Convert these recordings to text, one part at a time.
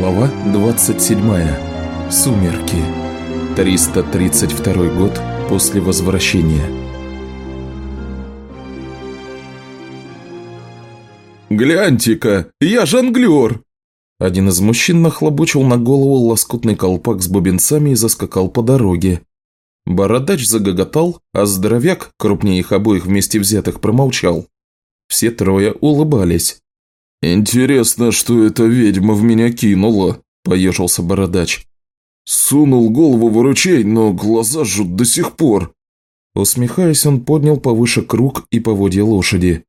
Глава 27. Сумерки. 332 год после возвращения. «Гляньте-ка, я жонглер!» Один из мужчин нахлобучил на голову лоскутный колпак с бубенцами и заскакал по дороге. Бородач загоготал, а здоровяк, крупнее их обоих вместе взятых, промолчал. Все трое улыбались. «Интересно, что эта ведьма в меня кинула», – поежился бородач. «Сунул голову в ручей, но глаза жут до сих пор». Усмехаясь, он поднял повыше круг и поводья лошади.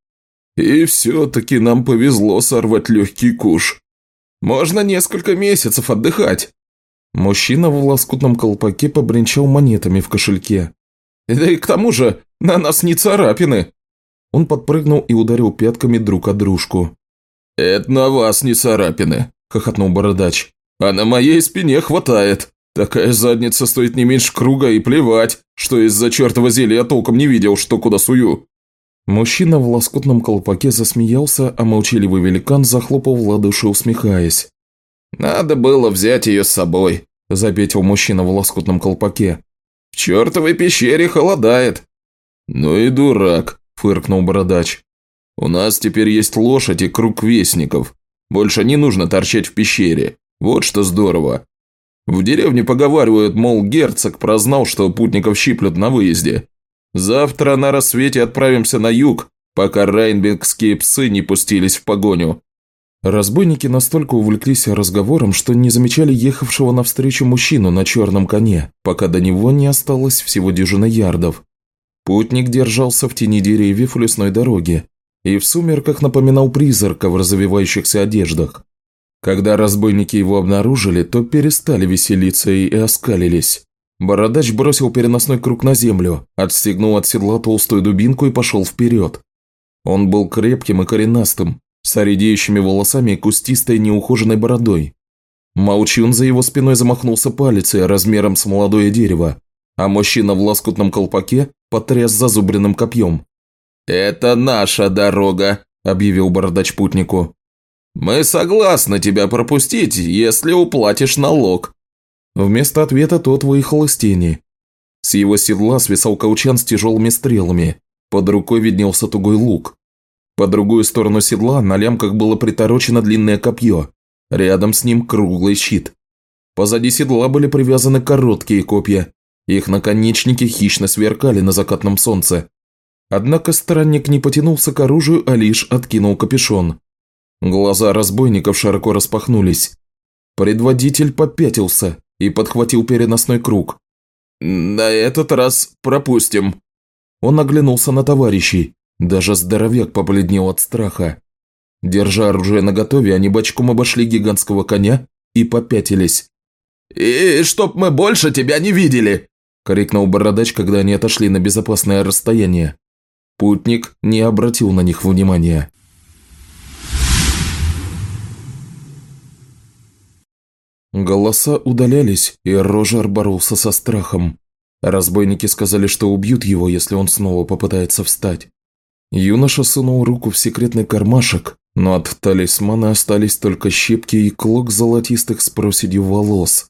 «И все-таки нам повезло сорвать легкий куш. Можно несколько месяцев отдыхать». Мужчина в лоскутном колпаке побренчал монетами в кошельке. «Да и к тому же, на нас не царапины!» Он подпрыгнул и ударил пятками друг о дружку. «Это на вас не царапины», – хохотнул бородач. «А на моей спине хватает. Такая задница стоит не меньше круга и плевать, что из-за чертова зелья толком не видел, что куда сую». Мужчина в лоскутном колпаке засмеялся, а молчаливый великан захлопал в ладоши, усмехаясь. «Надо было взять ее с собой», – запетил мужчина в лоскутном колпаке. «В чертовой пещере холодает». «Ну и дурак», – фыркнул бородач. У нас теперь есть лошадь и круг вестников. Больше не нужно торчать в пещере. Вот что здорово. В деревне поговаривают, мол, герцог прознал, что путников щиплют на выезде. Завтра на рассвете отправимся на юг, пока райнбергские псы не пустились в погоню. Разбойники настолько увлеклись разговором, что не замечали ехавшего навстречу мужчину на черном коне, пока до него не осталось всего дюжины ярдов. Путник держался в тени деревьев лесной дороги, и в сумерках напоминал призрака в развивающихся одеждах. Когда разбойники его обнаружили, то перестали веселиться и оскалились. Бородач бросил переносной круг на землю, отстегнул от седла толстую дубинку и пошел вперед. Он был крепким и коренастым, с редеющими волосами и кустистой неухоженной бородой. Молчун за его спиной замахнулся палицей размером с молодое дерево, а мужчина в лоскутном колпаке потряс зазубренным копьем. «Это наша дорога», – объявил бородач путнику. «Мы согласны тебя пропустить, если уплатишь налог». Вместо ответа тот выехал из тени. С его седла свисал каучан с тяжелыми стрелами. Под рукой виднелся тугой лук. По другую сторону седла на лямках было приторочено длинное копье. Рядом с ним круглый щит. Позади седла были привязаны короткие копья. Их наконечники хищно сверкали на закатном солнце. Однако странник не потянулся к оружию, а лишь откинул капюшон. Глаза разбойников широко распахнулись. Предводитель попятился и подхватил переносной круг. «На этот раз пропустим». Он оглянулся на товарищей. Даже здоровяк побледнел от страха. Держа оружие наготове, они бочком обошли гигантского коня и попятились. «И чтоб мы больше тебя не видели!» – крикнул бородач, когда они отошли на безопасное расстояние. Путник не обратил на них внимания. Голоса удалялись, и Рожер боролся со страхом. Разбойники сказали, что убьют его, если он снова попытается встать. Юноша сунул руку в секретный кармашек, но от талисмана остались только щепки и клок золотистых с проседью волос.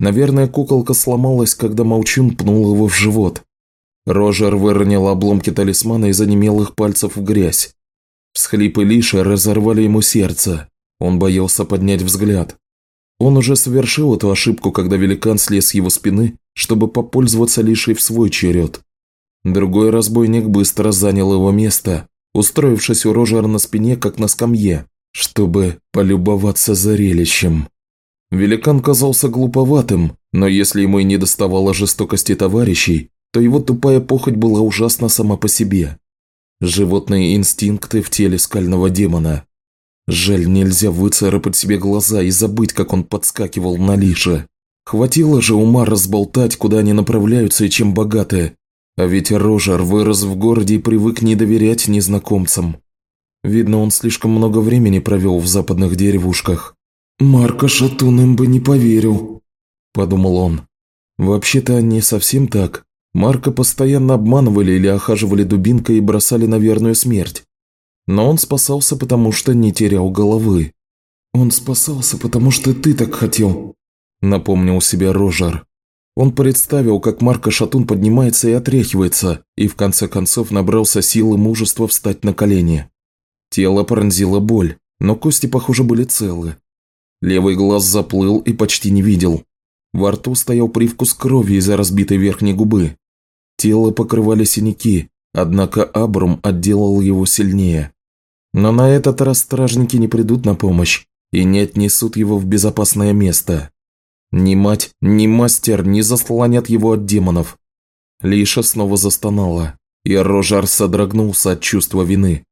Наверное, куколка сломалась, когда Молчун пнул его в живот. Рожер выронил обломки талисмана из онемелых пальцев в грязь. Всхлипы Лиши разорвали ему сердце. Он боялся поднять взгляд. Он уже совершил эту ошибку, когда великан слез с его спины, чтобы попользоваться Лишей в свой черед. Другой разбойник быстро занял его место, устроившись у Рожера на спине, как на скамье, чтобы полюбоваться зрелищем. Великан казался глуповатым, но если ему и не доставало жестокости товарищей, то его тупая похоть была ужасна сама по себе. Животные инстинкты в теле скального демона. Жаль, нельзя выцарапать себе глаза и забыть, как он подскакивал на лише. Хватило же ума разболтать, куда они направляются и чем богаты. А ведь Рожер вырос в городе и привык не доверять незнакомцам. Видно, он слишком много времени провел в западных деревушках. «Марко Шатун им бы не поверил», – подумал он. «Вообще-то не совсем так. Марка постоянно обманывали или охаживали дубинкой и бросали на верную смерть. Но он спасался, потому что не терял головы. «Он спасался, потому что ты так хотел», – напомнил себе Рожер. Он представил, как Марко Шатун поднимается и отряхивается, и в конце концов набрался силы мужества встать на колени. Тело пронзило боль, но кости, похоже, были целы. Левый глаз заплыл и почти не видел. Во рту стоял привкус крови из-за разбитой верхней губы. Тело покрывали синяки, однако Абрум отделал его сильнее. Но на этот раз стражники не придут на помощь и не отнесут его в безопасное место. Ни мать, ни мастер не заслонят его от демонов. Лиша снова застонала, и Рожар содрогнулся от чувства вины.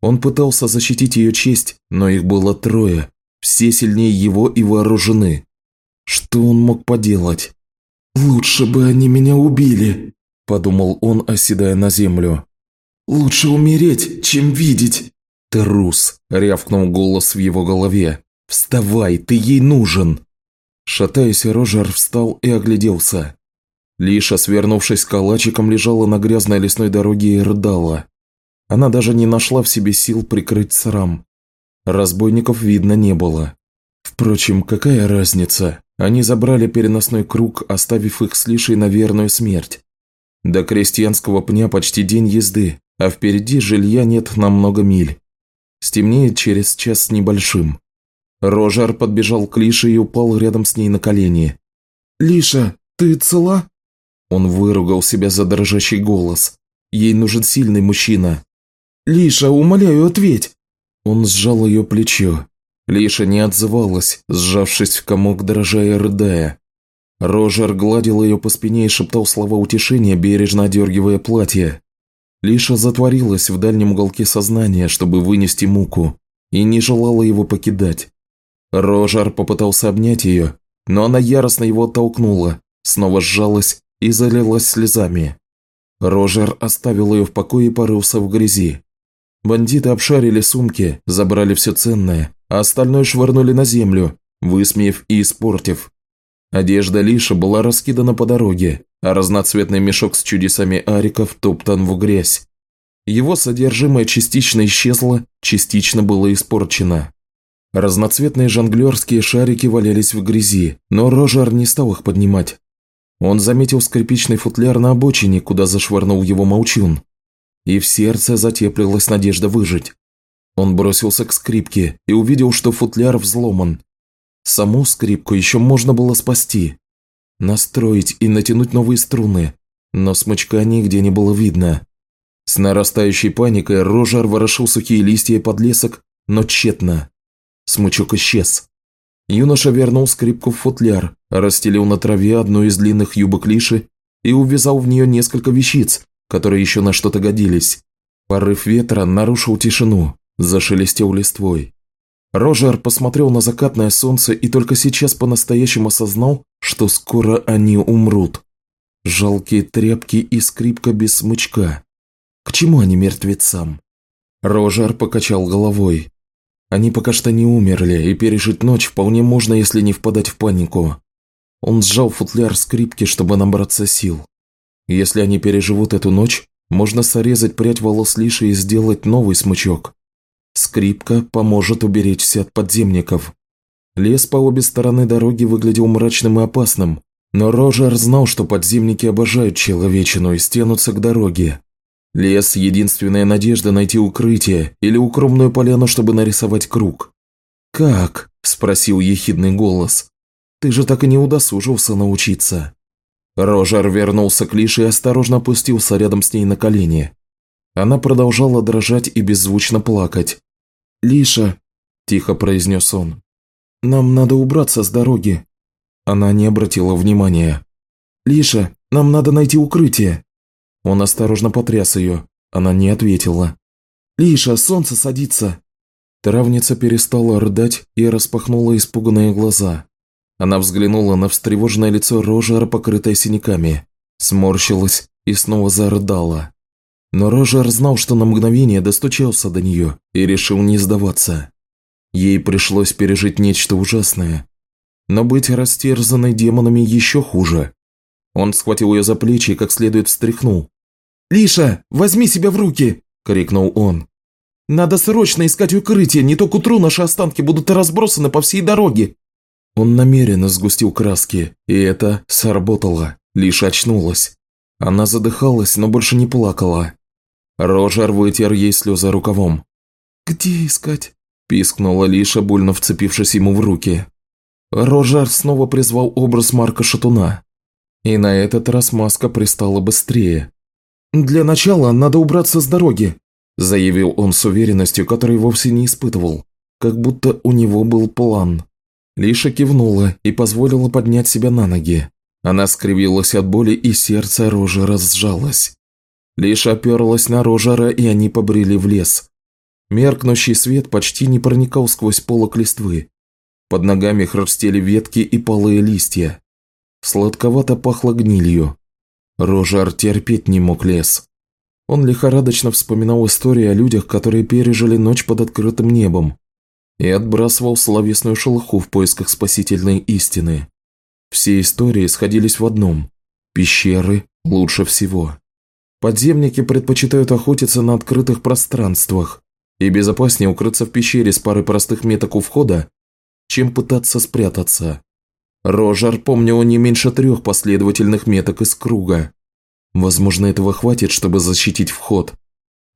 Он пытался защитить ее честь, но их было трое, все сильнее его и вооружены. Что он мог поделать? «Лучше бы они меня убили», – подумал он, оседая на землю. «Лучше умереть, чем видеть». «Трус!» – рявкнул голос в его голове. «Вставай, ты ей нужен!» Шатаясь, Рожер встал и огляделся. Лиша, свернувшись калачиком, лежала на грязной лесной дороге и рыдала. Она даже не нашла в себе сил прикрыть срам. Разбойников видно не было. Впрочем, какая разница? Они забрали переносной круг, оставив их с Лишей на верную смерть. До крестьянского пня почти день езды, а впереди жилья нет на много миль. Стемнеет через час с небольшим. Рожар подбежал к Лише и упал рядом с ней на колени. «Лиша, ты цела?» Он выругал себя за дрожащий голос. Ей нужен сильный мужчина. «Лиша, умоляю, ответь!» Он сжал ее плечо. Лиша не отзывалась, сжавшись в комок, дрожа и рыдая. Рожер гладил ее по спине и шептал слова утешения, бережно одергивая платье. Лиша затворилась в дальнем уголке сознания, чтобы вынести муку, и не желала его покидать. Рожар попытался обнять ее, но она яростно его оттолкнула, снова сжалась и залилась слезами. Рожер оставил ее в покое и порылся в грязи. Бандиты обшарили сумки, забрали все ценное, а остальное швырнули на землю, высмеяв и испортив. Одежда Лиша была раскидана по дороге, а разноцветный мешок с чудесами ариков топтан в грязь. Его содержимое частично исчезло, частично было испорчено. Разноцветные жонглерские шарики валялись в грязи, но Рожар не стал их поднимать. Он заметил скрипичный футляр на обочине, куда зашвырнул его молчун. И в сердце затеплилась надежда выжить. Он бросился к скрипке и увидел, что футляр взломан. Саму скрипку еще можно было спасти. Настроить и натянуть новые струны, но смычка нигде не было видно. С нарастающей паникой Рожар ворошил сухие листья подлесок, но тщетно. Смычок исчез. Юноша вернул скрипку в футляр, расстелил на траве одну из длинных юбок Лиши и увязал в нее несколько вещиц, которые еще на что-то годились. Порыв ветра нарушил тишину, зашелестел листвой. Рожер посмотрел на закатное солнце и только сейчас по-настоящему осознал, что скоро они умрут. Жалкие тряпки и скрипка без смычка. К чему они мертвецам? Рожер покачал головой. Они пока что не умерли, и пережить ночь вполне можно, если не впадать в панику. Он сжал футляр скрипки, чтобы набраться сил. Если они переживут эту ночь, можно срезать прядь волос Лиши и сделать новый смычок. Скрипка поможет уберечься от подземников. Лес по обе стороны дороги выглядел мрачным и опасным, но Рожер знал, что подземники обожают человечину и стянутся к дороге, Лес – единственная надежда найти укрытие или укромную поляну, чтобы нарисовать круг. «Как?» – спросил ехидный голос. «Ты же так и не удосужился научиться». Рожер вернулся к Лише и осторожно опустился рядом с ней на колени. Она продолжала дрожать и беззвучно плакать. «Лиша», – тихо произнес он, – «нам надо убраться с дороги». Она не обратила внимания. «Лиша, нам надо найти укрытие». Он осторожно потряс ее. Она не ответила. «Лиша, солнце садится!» Травница перестала рыдать и распахнула испуганные глаза. Она взглянула на встревоженное лицо Рожера, покрытое синяками, сморщилась и снова зарыдала. Но Рожер знал, что на мгновение достучался до нее и решил не сдаваться. Ей пришлось пережить нечто ужасное. Но быть растерзанной демонами еще хуже. Он схватил ее за плечи и как следует встряхнул, «Лиша, возьми себя в руки!» – крикнул он. Надо срочно искать укрытие, не то к утру наши останки будут разбросаны по всей дороге!» Он намеренно сгустил краски, и это сработало, лишь очнулась. Она задыхалась, но больше не плакала. Рожер вытер ей слезы рукавом. «Где искать?» – пискнула Лиша, больно вцепившись ему в руки. Рожар снова призвал образ Марка Шатуна. И на этот раз маска пристала быстрее. «Для начала надо убраться с дороги», – заявил он с уверенностью, которой вовсе не испытывал, как будто у него был план. Лиша кивнула и позволила поднять себя на ноги. Она скривилась от боли, и сердце Рожера сжалось. Лиша оперлась на Рожера, и они побрели в лес. Меркнущий свет почти не проникал сквозь полок листвы. Под ногами хрустели ветки и полые листья. Сладковато пахло гнилью. Рожар терпеть не мог лес. Он лихорадочно вспоминал истории о людях, которые пережили ночь под открытым небом, и отбрасывал словесную шелуху в поисках спасительной истины. Все истории сходились в одном – пещеры лучше всего. Подземники предпочитают охотиться на открытых пространствах, и безопаснее укрыться в пещере с парой простых меток у входа, чем пытаться спрятаться. Рожар помнил не меньше трех последовательных меток из круга. Возможно, этого хватит, чтобы защитить вход.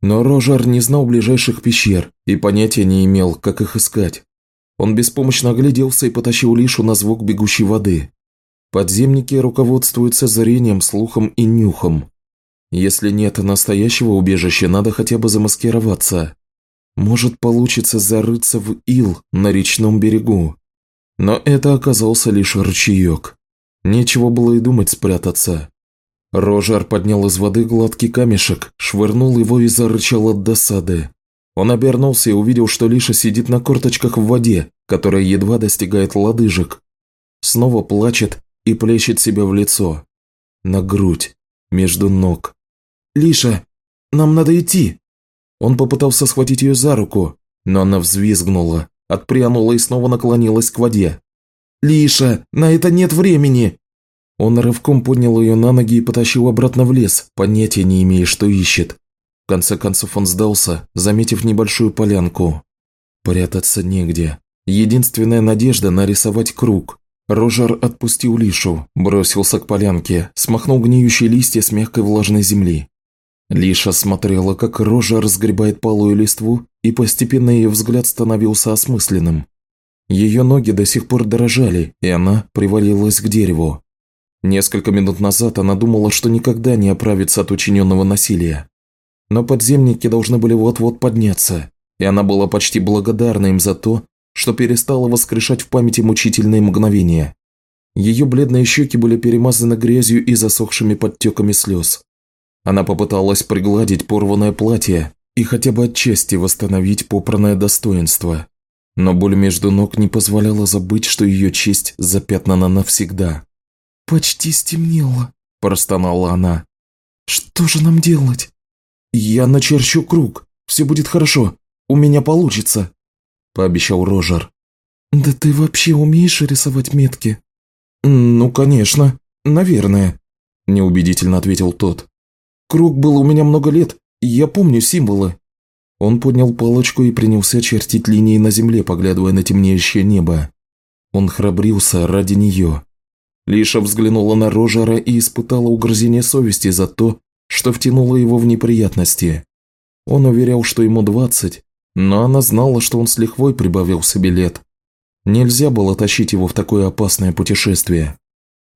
Но Рожар не знал ближайших пещер и понятия не имел, как их искать. Он беспомощно огляделся и потащил Лишу на звук бегущей воды. Подземники руководствуются зрением, слухом и нюхом. Если нет настоящего убежища, надо хотя бы замаскироваться. Может, получится зарыться в ил на речном берегу. Но это оказался лишь ручеек. Нечего было и думать спрятаться. Рожар поднял из воды гладкий камешек, швырнул его и зарычал от досады. Он обернулся и увидел, что Лиша сидит на корточках в воде, которая едва достигает лодыжек. Снова плачет и плещет себя в лицо. На грудь, между ног. «Лиша, нам надо идти!» Он попытался схватить ее за руку, но она взвизгнула, отпрянула и снова наклонилась к воде. «Лиша, на это нет времени!» Он рывком поднял ее на ноги и потащил обратно в лес, понятия не имея, что ищет. В конце концов он сдался, заметив небольшую полянку. Прятаться негде. Единственная надежда – нарисовать круг. Рожар отпустил Лишу, бросился к полянке, смахнул гниющие листья с мягкой влажной земли. Лиша смотрела, как рожа разгребает полую листву, и постепенно ее взгляд становился осмысленным. Ее ноги до сих пор дрожали, и она привалилась к дереву. Несколько минут назад она думала, что никогда не оправится от учиненного насилия. Но подземники должны были вот-вот подняться, и она была почти благодарна им за то, что перестала воскрешать в памяти мучительные мгновения. Ее бледные щеки были перемазаны грязью и засохшими подтеками слез. Она попыталась пригладить порванное платье и хотя бы отчасти восстановить попранное достоинство. Но боль между ног не позволяла забыть, что ее честь запятнана навсегда. «Почти стемнело», – простонала она. «Что же нам делать?» «Я начерчу круг. Все будет хорошо. У меня получится», – пообещал Рожер. «Да ты вообще умеешь рисовать метки?» «Ну, конечно. Наверное», – неубедительно ответил тот. Круг был у меня много лет, я помню символы». Он поднял палочку и принялся чертить линии на земле, поглядывая на темнеющее небо. Он храбрился ради нее. Лиша взглянула на Рожера и испытала угрызение совести за то, что втянула его в неприятности. Он уверял, что ему двадцать, но она знала, что он с лихвой прибавил себе лет. Нельзя было тащить его в такое опасное путешествие.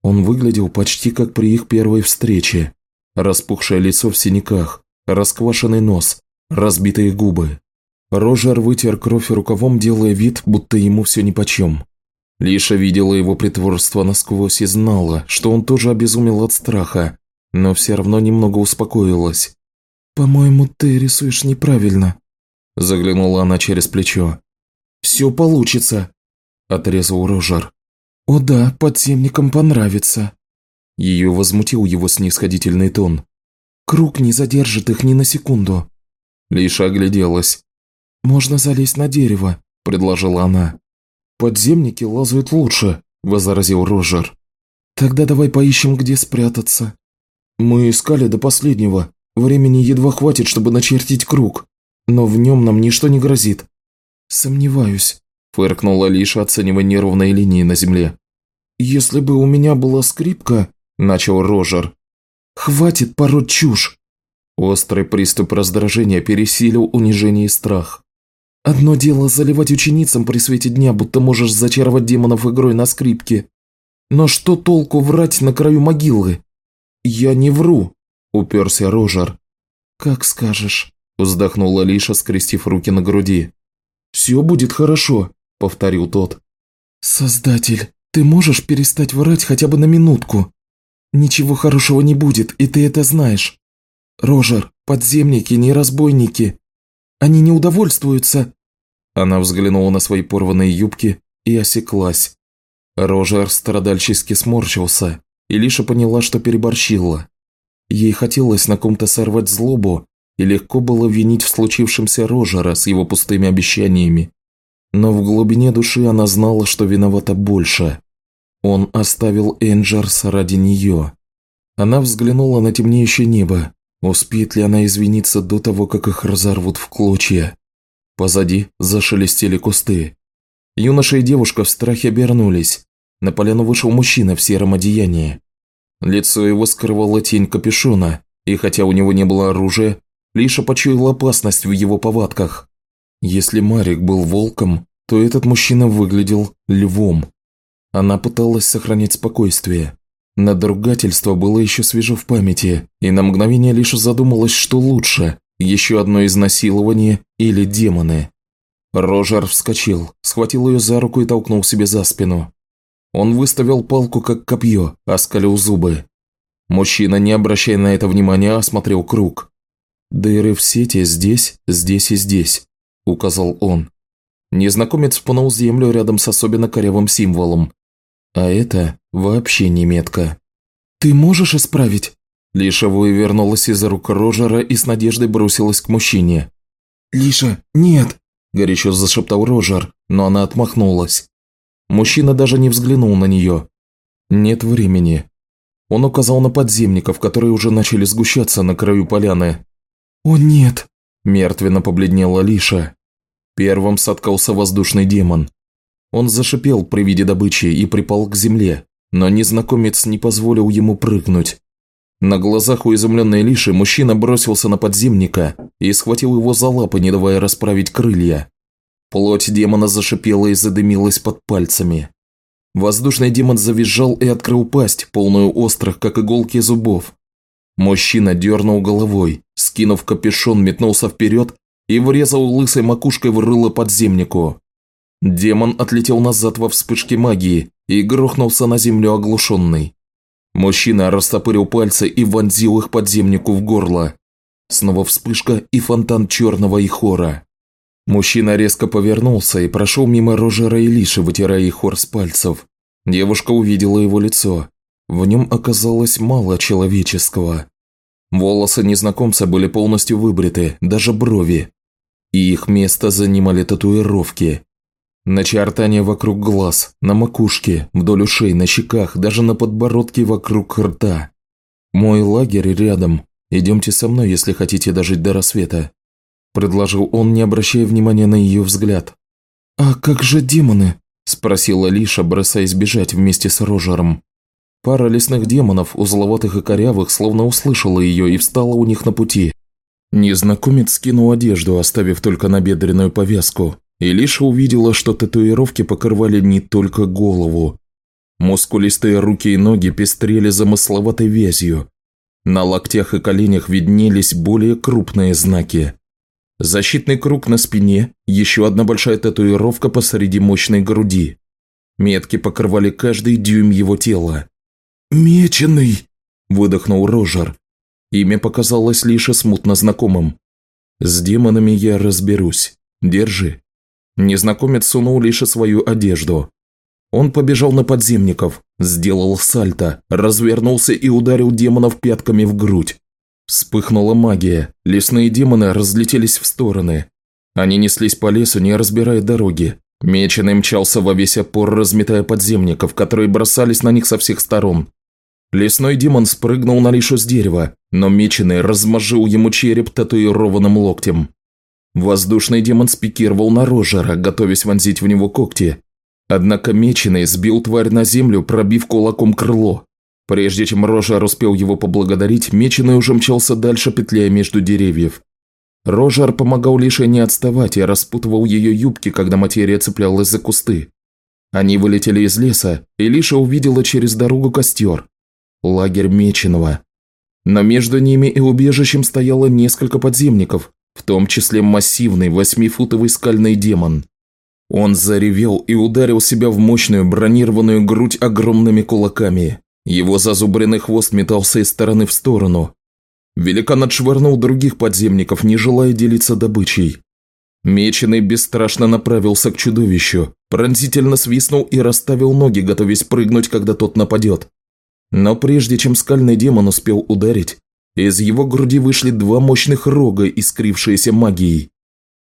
Он выглядел почти как при их первой встрече. Распухшее лицо в синяках, расквашенный нос, разбитые губы. Рожер вытер кровь рукавом, делая вид, будто ему все нипочем. Лиша видела его притворство насквозь и знала, что он тоже обезумел от страха, но все равно немного успокоилась. «По-моему, ты рисуешь неправильно», – заглянула она через плечо. «Все получится», – отрезал Рожер. «О да, подземникам понравится», ее возмутил его снисходительный тон. «Круг не задержит их ни на секунду». Лиша огляделась. «Можно залезть на дерево», – предложила она. «Подземники лазают лучше», – возразил Рожер. «Тогда давай поищем, где спрятаться». «Мы искали до последнего. Времени едва хватит, чтобы начертить круг». но в нем нам ничто не грозит». «Сомневаюсь», – фыркнула Лиша, оценивая неровные линии на земле. «Если бы у меня была скрипка», – начал Рожер. «Хватит пороть чушь!» Острый приступ раздражения пересилил унижение и страх. «Одно дело заливать ученицам при свете дня, будто можешь зачаровать демонов игрой на скрипке. Но что толку врать на краю могилы?» «Я не вру», – уперся Рожер. «Как скажешь», – вздохнула Лиша, скрестив руки на груди. «Все будет хорошо», – повторил тот. «Создатель, ты можешь перестать врать хотя бы на минутку? Ничего хорошего не будет, и ты это знаешь. Рожер, подземники, не разбойники. Они не удовольствуются». Она взглянула на свои порванные юбки и осеклась. Рожер страдальчески сморщился, и Лиша поняла, что переборщила. Ей хотелось на ком-то сорвать злобу, и легко было винить в случившемся Рожера с его пустыми обещаниями. Но в глубине души она знала, что виновата больше. Он оставил Энджерс ради нее. Она взглянула на темнеющее небо. Успеет ли она извиниться до того, как их разорвут в клочья? Позади зашелестели кусты. Юноша и девушка в страхе обернулись. На поляну вышел мужчина в сером одеянии. Лицо его скрывала тень капюшона, и хотя у него не было оружия, Лиша почуяла опасность в его повадках. Если Марик был волком, то этот мужчина выглядел львом. Она пыталась сохранять спокойствие. Надругательство было еще свежо в памяти, и на мгновение лишь задумалась, что лучше – еще одно изнасилование или демоны. Рожер вскочил, схватил ее за руку и толкнул себе за спину. Он выставил палку как копье, оскалил зубы. Мужчина, не обращая на это внимания, осмотрел круг. «Дыры в сети здесь, здесь и здесь», – указал он. Незнакомец пнул землю рядом с особенно корявым символом. А это вообще не метка. «Ты можешь исправить?» Лиша вывернулась из рук Рожера и с надеждой бросилась к мужчине. «Лиша, нет!» – горячо зашептал Рожер, но она отмахнулась. Мужчина даже не взглянул на нее. «Нет времени». Он указал на подземников, которые уже начали сгущаться на краю поляны. «О нет!» – мертвенно побледнела Лиша. Первым соткался воздушный демон. Он зашипел при виде добычи и припал к земле, но незнакомец не позволил ему прыгнуть. На глазах у изумленной Лиши мужчина бросился на подземника и схватил его за лапы, не давая расправить крылья. Плоть демона зашипела и задымилась под пальцами. Воздушный демон завизжал и открыл пасть, полную острых, как иголки зубов. Мужчина дернул головой, скинув капюшон, метнулся вперед и врезал лысой макушкой в рыло подземнику. Демон отлетел назад во вспышке магии и грохнулся на землю оглушенный. Мужчина растопырил пальцы и вонзил их подземнику в горло. Снова вспышка и фонтан черного ихора. Мужчина резко повернулся и прошел мимо Рожера и Лиши, вытирая ихор с пальцев. Девушка увидела его лицо. В нем оказалось мало человеческого. Волосы незнакомца были полностью выбриты, даже брови. И их место занимали татуировки. Начертания вокруг глаз, на макушке, вдоль ушей, на щеках, даже на подбородке вокруг рта. Мой лагерь рядом. Идемте со мной, если хотите дожить до рассвета предложил он, не обращая внимания на ее взгляд. «А как же демоны?» – спросила Лиша, бросаясь бежать вместе с Рожером. Пара лесных демонов, узловатых и корявых, словно услышала ее и встала у них на пути. Незнакомец скинул одежду, оставив только набедренную повязку, и Лиша увидела, что татуировки покрывали не только голову. Мускулистые руки и ноги пестрели замысловатой вязью. На локтях и коленях виднелись более крупные знаки. Защитный круг на спине, еще одна большая татуировка посреди мощной груди. Метки покрывали каждый дюйм его тела. «Меченый!» – выдохнул Рожер. Имя показалось лишь смутно знакомым. «С демонами я разберусь. Держи». Незнакомец сунул лишь свою одежду. Он побежал на подземников, сделал сальто, развернулся и ударил демонов пятками в грудь. Вспыхнула магия, лесные демоны разлетелись в стороны. Они неслись по лесу, не разбирая дороги. Меченый мчался во весь опор, разметая подземников, которые бросались на них со всех сторон. Лесной демон спрыгнул на лишу с дерева, но Меченый размажил ему череп татуированным локтем. Воздушный демон спикировал на Рожера, готовясь вонзить в него когти. Однако меченый сбил тварь на землю, пробив кулаком крыло. Прежде чем Рожер успел его поблагодарить, меченый уже мчался дальше, петляя между деревьев. Рожер помогал Лише не отставать и распутывал ее юбки, когда материя цеплялась за кусты. Они вылетели из леса, и Лиша увидела через дорогу костер. Лагерь Меченого. Но между ними и убежищем стояло несколько подземников, в том числе массивный восьмифутовый скальный демон. Он заревел и ударил себя в мощную бронированную грудь огромными кулаками. Его зазубренный хвост метался из стороны в сторону. Великан отшвырнул других подземников, не желая делиться добычей. Меченый бесстрашно направился к чудовищу, пронзительно свистнул и расставил ноги, готовясь прыгнуть, когда тот нападет. Но прежде чем скальный демон успел ударить, из его груди вышли два мощных рога, искрившиеся магией.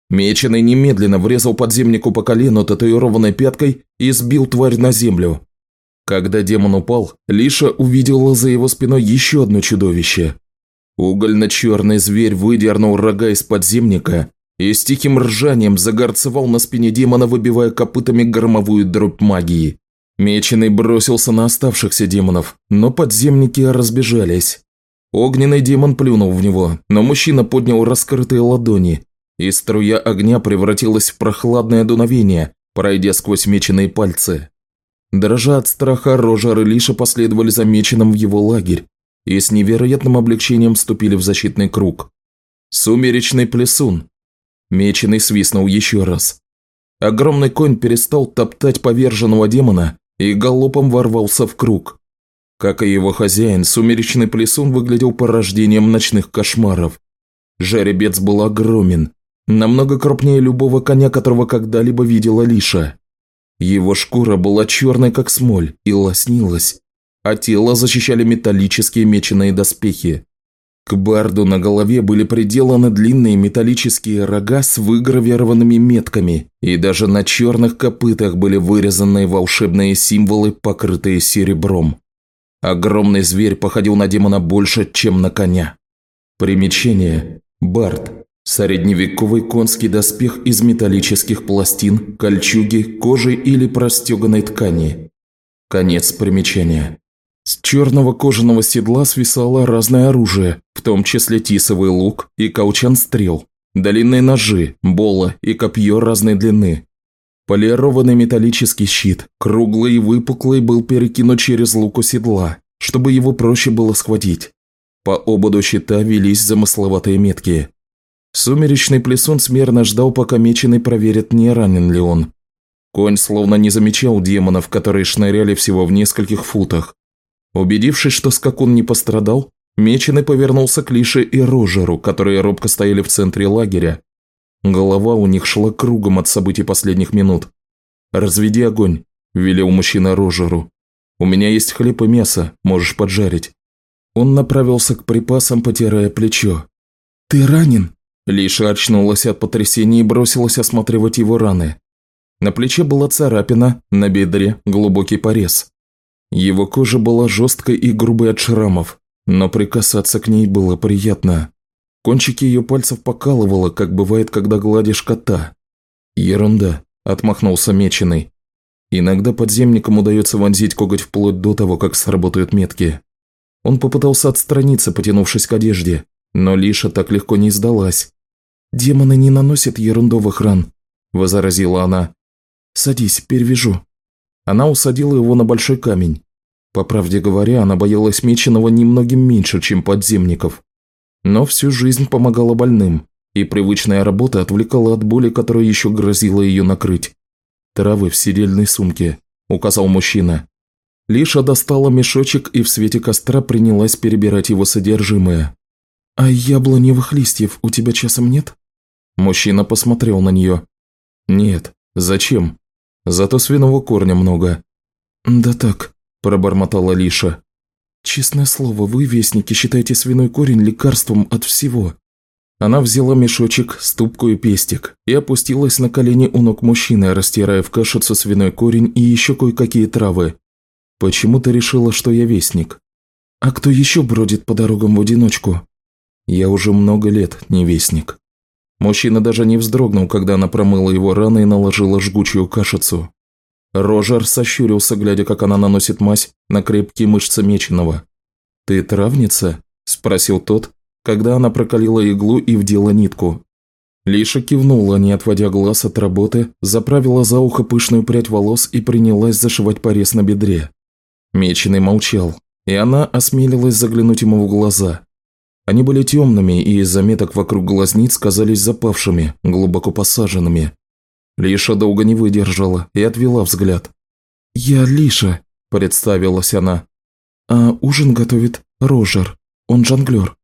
Меченый немедленно врезал подземнику по колену татуированной пяткой и сбил тварь на землю. Когда демон упал, Лиша увидела за его спиной еще одно чудовище. Угольно-черный зверь выдернул рога из подземника и с тихим ржанием загорцевал на спине демона, выбивая копытами громовую дробь магии. Меченый бросился на оставшихся демонов, но подземники разбежались. Огненный демон плюнул в него, но мужчина поднял раскрытые ладони, и струя огня превратилась в прохладное дуновение, пройдя сквозь меченые пальцы. Дрожа от страха, Рожар и Лиша последовали за меченым в его лагерь и с невероятным облегчением вступили в защитный круг. Сумеречный плесун. Меченый свистнул еще раз. Огромный конь перестал топтать поверженного демона и галопом ворвался в круг. Как и его хозяин, сумеречный плесун выглядел порождением ночных кошмаров. Жеребец был огромен, намного крупнее любого коня, которого когда-либо видела Лиша. Его шкура была черной, как смоль, и лоснилась, а тело защищали металлические меченые доспехи. К барду на голове были приделаны длинные металлические рога с выгравированными метками, и даже на черных копытах были вырезаны волшебные символы, покрытые серебром. Огромный зверь походил на демона больше, чем на коня. Примечание. Бард. Средневековый конский доспех из металлических пластин, кольчуги, кожи или простеганной ткани. Конец примечания. С черного кожаного седла свисало разное оружие, в том числе тисовый лук и колчан стрел, длинные ножи, бола и копье разной длины. Полированный металлический щит, круглый и выпуклый, был перекинут через лук у седла, чтобы его проще было схватить. По ободу щита велись замысловатые метки. Сумеречный плесун смирно ждал, пока меченый проверит, не ранен ли он. Конь словно не замечал демонов, которые шныряли всего в нескольких футах, Убедившись, что скакун не пострадал, Меченый повернулся к Лише и Рожеру, которые робко стояли в центре лагеря. Голова у них шла кругом от событий последних минут. «Разведи огонь», – велел мужчина Рожеру. «У меня есть хлеб и мясо, можешь поджарить». Он направился к припасам, потирая плечо. «Ты ранен?» Лиша очнулась от потрясения и бросилась осматривать его раны. На плече была царапина, на бедре глубокий порез. Его кожа была жесткой и грубой от шрамов, но прикасаться к ней было приятно. Кончики ее пальцев покалывало, как бывает, когда гладишь кота. «Ерунда», – отмахнулся меченый. Иногда подземникам удается вонзить коготь вплоть до того, как сработают метки. Он попытался отстраниться, потянувшись к одежде, но Лиша так легко не сдалась. «Демоны не наносят ерундовых ран», – возразила она. «Садись, перевяжу». Она усадила его на большой камень. По правде говоря, она боялась Меченого немногим меньше, чем подземников. Но всю жизнь помогала больным, и привычная работа отвлекала от боли, которая еще грозила ее накрыть. «Травы в сидельной сумке», – указал мужчина. Лиша достала мешочек и в свете костра принялась перебирать его содержимое. «А яблоневых листьев у тебя часом нет?» Мужчина посмотрел на нее. «Нет. Зачем? Зато свиного корня много». «Да так пробормотала Лиша. «Честное слово, вы, вестники, считаете свиной корень лекарством от всего». Она взяла мешочек, ступку и пестик и опустилась на колени у ног мужчины, растирая в кашицу свиной корень и еще кое-какие травы. Почему-то решила, что я вестник. «А кто еще бродит по дорогам в одиночку?» «Я уже много лет не вестник». Мужчина даже не вздрогнул, когда она промыла его раны и наложила жгучую кашицу. Рожер сощурился, глядя, как она наносит мазь на крепкие мышцы меченого. «Ты травница?» – спросил тот, когда она прокалила иглу и вдела нитку. Лиша кивнула, не отводя глаз от работы, заправила за ухо пышную прядь волос и принялась зашивать порез на бедре. Меченый молчал, и она осмелилась заглянуть ему в глаза. Они были темными, и из заметок вокруг глазниц казались запавшими, глубоко посаженными. Лиша долго не выдержала и отвела взгляд. «Я Лиша», – представилась она. «А ужин готовит Рожер, он жонглер».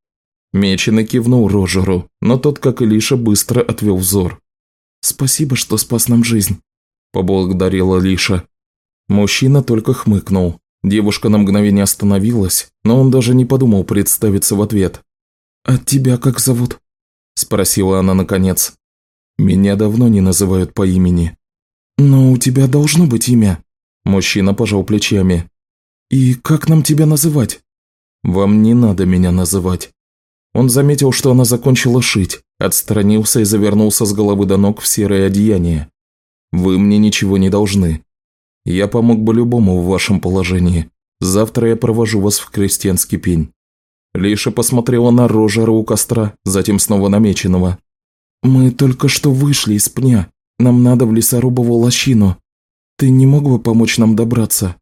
Меченый кивнул Рожеру, но тот, как и Лиша, быстро отвел взор. «Спасибо, что спас нам жизнь», – поблагодарила Лиша. Мужчина только хмыкнул. Девушка на мгновение остановилась, но он даже не подумал представиться в ответ. «А тебя как зовут?» – спросила она наконец. «Меня давно не называют по имени». «Но у тебя должно быть имя». Мужчина пожал плечами. «И как нам тебя называть?» «Вам не надо меня называть. Он заметил, что она закончила шить, отстранился и завернулся с головы до ног в серое одеяние. «Вы мне ничего не должны. Я помог бы любому в вашем положении. Завтра я провожу вас в крестьянский пень». Лиша посмотрела на Рожера у костра, затем снова намеченного. «Мы только что вышли из пня. Нам надо в лесорубову лощину. Ты не мог бы помочь нам добраться?»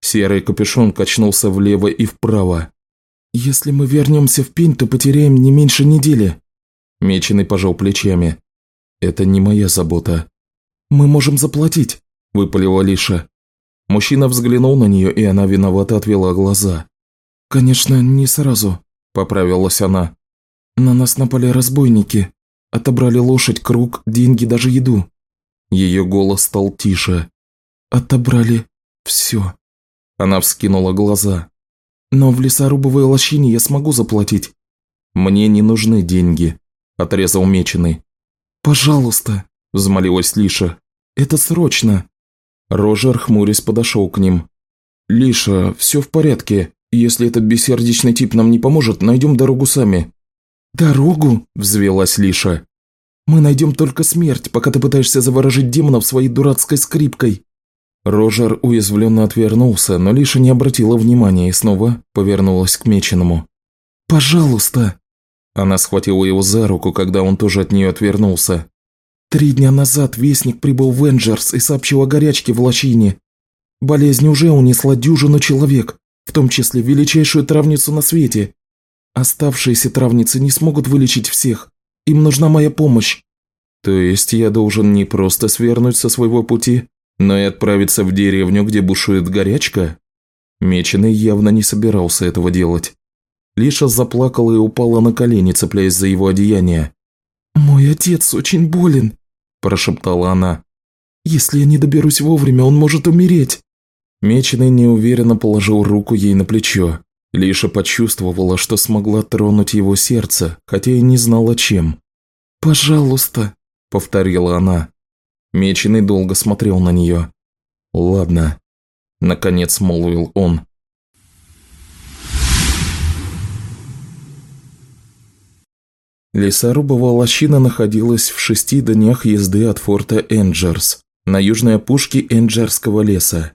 Серый капюшон качнулся влево и вправо. «Если мы вернемся в пень, то потеряем не меньше недели». Меченый пожал плечами. «Это не моя забота». «Мы можем заплатить», – выпалила Лиша. Мужчина взглянул на нее, и она виновато отвела глаза. «Конечно, не сразу», – поправилась она. «На нас напали разбойники. Отобрали лошадь, круг, деньги, даже еду». Ее голос стал тише. «Отобрали все». Она вскинула глаза. Но в лесорубовой лощине я смогу заплатить. Мне не нужны деньги, отрезал Меченый. Пожалуйста, взмолилась Лиша. Это срочно. Рожер хмурясь подошел к ним. «Лиша, все в порядке. Если этот бессердечный тип нам не поможет, найдем дорогу сами». «Дорогу?» – взвелась Лиша. «Мы найдем только смерть, пока ты пытаешься заворожить демонов своей дурацкой скрипкой». Рожер уязвленно отвернулся, но Лиша не обратила внимания и снова повернулась к Меченому. «Пожалуйста!» Она схватила его за руку, когда он тоже от нее отвернулся. «Три дня назад Вестник прибыл в Энджерс и сообщил о горячке в лощине. Болезнь уже унесла дюжину человек, в том числе величайшую травницу на свете. Оставшиеся травницы не смогут вылечить всех. Им нужна моя помощь». «То есть я должен не просто свернуть со своего пути, но и отправиться в деревню, где бушует горячка? Меченый явно не собирался этого делать. Лиша заплакала и упала на колени, цепляясь за его одеяние. «Мой отец очень болен», – прошептала она. «Если я не доберусь вовремя, он может умереть». Меченый неуверенно положил руку ей на плечо. Лиша почувствовала, что смогла тронуть его сердце, хотя и не знала чем. «Пожалуйста», – повторила она. Меченый долго смотрел на нее. «Ладно», – наконец молвил он. Лесорубова лощина находилась в шести днях езды от форта Энджерс, на южной опушке Энджерского леса.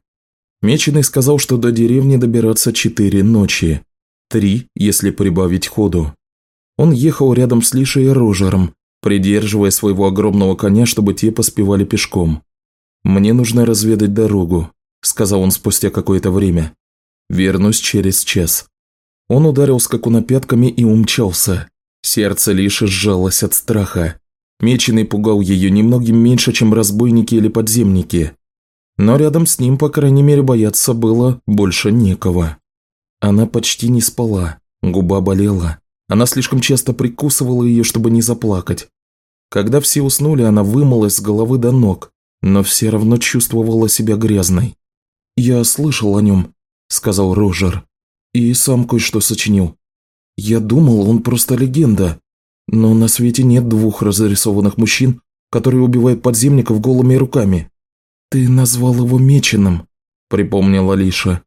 Меченый сказал, что до деревни добираться четыре ночи, три, если прибавить ходу. Он ехал рядом с Лишей и Рожером, придерживая своего огромного коня, чтобы те поспевали пешком. «Мне нужно разведать дорогу», – сказал он спустя какое-то время. «Вернусь через час». Он ударил скакуна пятками и умчался. Сердце лишь сжалось от страха. Меченый пугал ее немногим меньше, чем разбойники или подземники. Но рядом с ним, по крайней мере, бояться было больше некого. Она почти не спала, губа болела. Она слишком часто прикусывала ее, чтобы не заплакать. Когда все уснули, она вымылась с головы до ног, но все равно чувствовала себя грязной. «Я слышал о нем», – сказал Рожер, – «и сам кое-что сочинил. Я думал, он просто легенда, но на свете нет двух разрисованных мужчин, которые убивают подземников голыми руками». «Ты назвал его Меченым», – припомнила Лиша.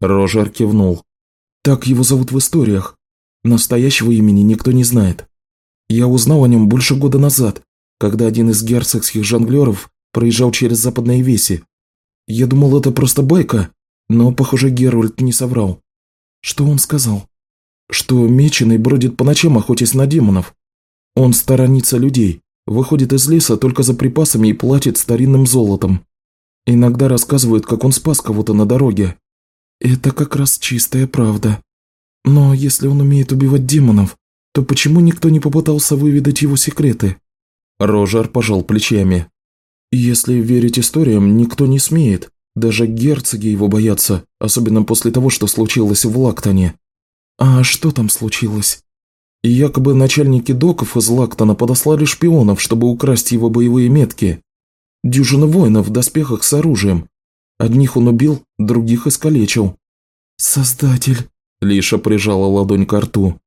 Рожер кивнул. «Так его зовут в историях. Настоящего имени никто не знает. Я узнал о нем больше года назад, когда один из герцогских жонглеров проезжал через западные веси. Я думал, это просто байка, но, похоже, Геральт не соврал. Что он сказал? Что Меченый бродит по ночам, охотясь на демонов. Он сторонится людей, выходит из леса только за припасами и платит старинным золотом. Иногда рассказывают, как он спас кого-то на дороге. Это как раз чистая правда. Но если он умеет убивать демонов, то почему никто не попытался выведать его секреты? Рожар пожал плечами. Если верить историям, никто не смеет. Даже герцоги его боятся, особенно после того, что случилось в Лактоне. А что там случилось? Якобы начальники доков из Лактона подослали шпионов, чтобы украсть его боевые метки. Дюжина воинов в доспехах с оружием. Одних он убил, других искалечил. «Создатель!» – Лиша прижала ладонь к рту.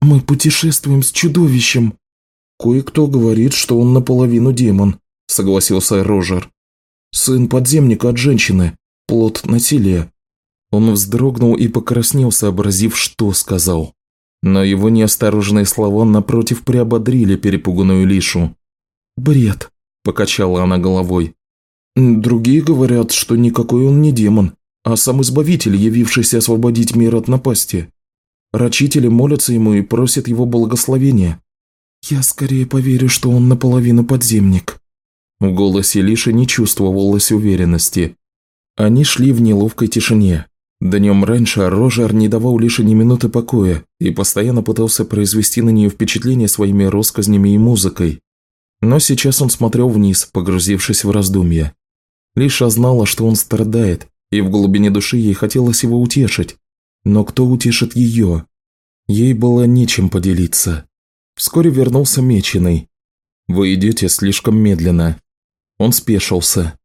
«Мы путешествуем с чудовищем!» «Кое-кто говорит, что он наполовину демон», – согласился Рожер. «Сын подземника от женщины, плод насилия». Он вздрогнул и покраснел, сообразив, что сказал. Но его неосторожные слова напротив приободрили перепуганную Лишу. «Бред», – покачала она головой. «Другие говорят, что никакой он не демон, а сам Избавитель, явившийся освободить мир от напасти. Рачители молятся ему и просят его благословения. Я скорее поверю, что он наполовину подземник». В голосе Лиши не чувствовалось уверенности. Они шли в неловкой тишине. Днем раньше Рожар не давал Лише ни минуты покоя и постоянно пытался произвести на нее впечатление своими россказнями и музыкой. Но сейчас он смотрел вниз, погрузившись в раздумья. Лиша знала, что он страдает, и в глубине души ей хотелось его утешить. Но кто утешит ее? Ей было нечем поделиться. Вскоре вернулся Меченый. «Вы идете слишком медленно». Он спешился.